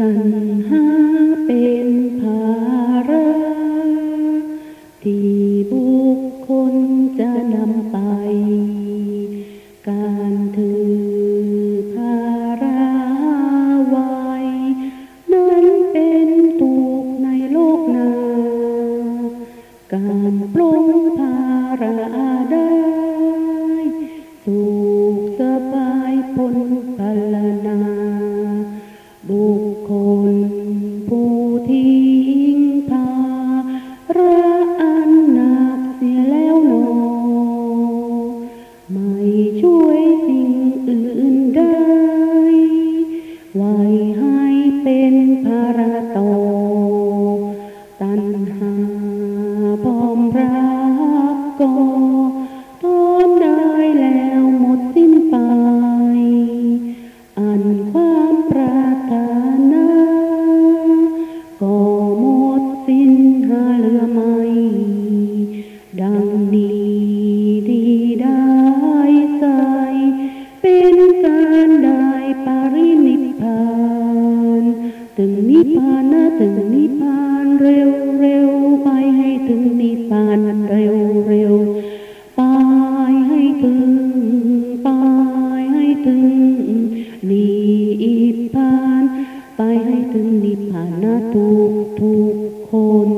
ขันหาเป็นภาระที่บุคคลจะนำไป การถือภาระไว้นั้นเป็นทุกในโลกนา การปลงภาระได้สุขสบายพ้นพลนาบุค กอตอนได้แล้วหมดสิ้นไป อันความปรารถนาก็หมดสิ้นหาเหลือไม่ ดังนี้ดีได้ใจเป็นการได้ปรินิพาน ถึงนิพานนะถึงนิพพานเร็ว ร็วเร็วปายให้ถึงปายให้ถึงนิพพานไปให้ถึงนิพพานนะทุกทุกคน